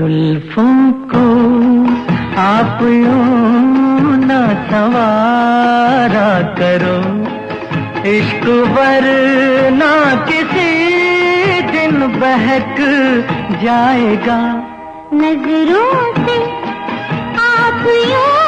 जुल्फों को आप यूँ न सवारा करो। इश्क पर वरना किसी दिन बहक जाएगा। नज़रों से आप यूँ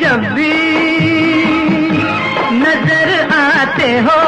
जब भी नज़र आते हो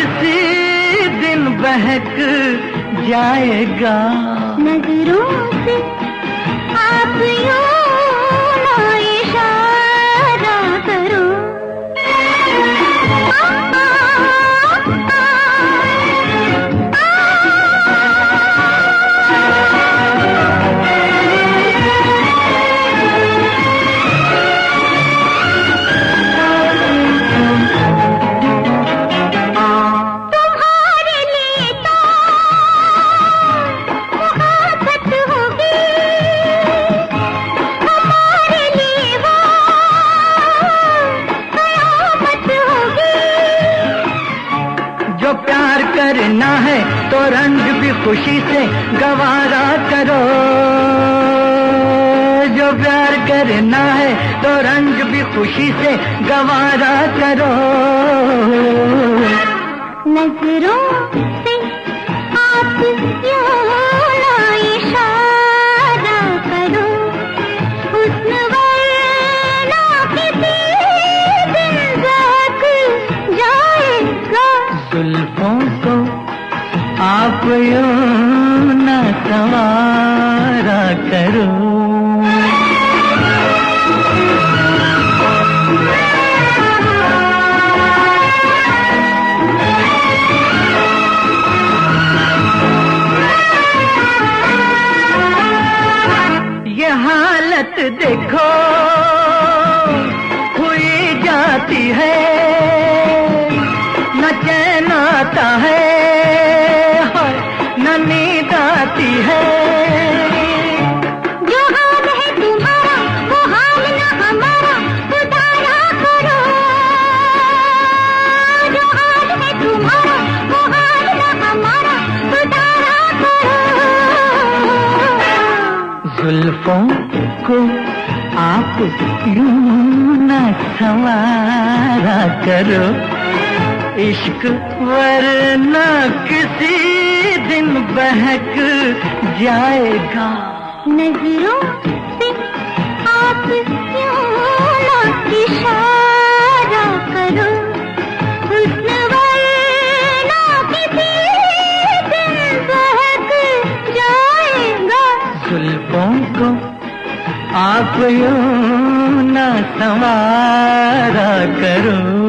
बहक जाएगा। नज़रों से आप यूँ करना है तो रंग भी खुशी से गवारा करो। जो प्यार करना है तो रंग भी खुशी से गवारा करो। नज़रों से आप आप न सवारा करो। हालत देखो हुई जाती है। जुल्फों को आप न समारा करो? इश्क वरना किसी दिन बहक जाएगा। नज़रों आप यूँ ना संवारा करो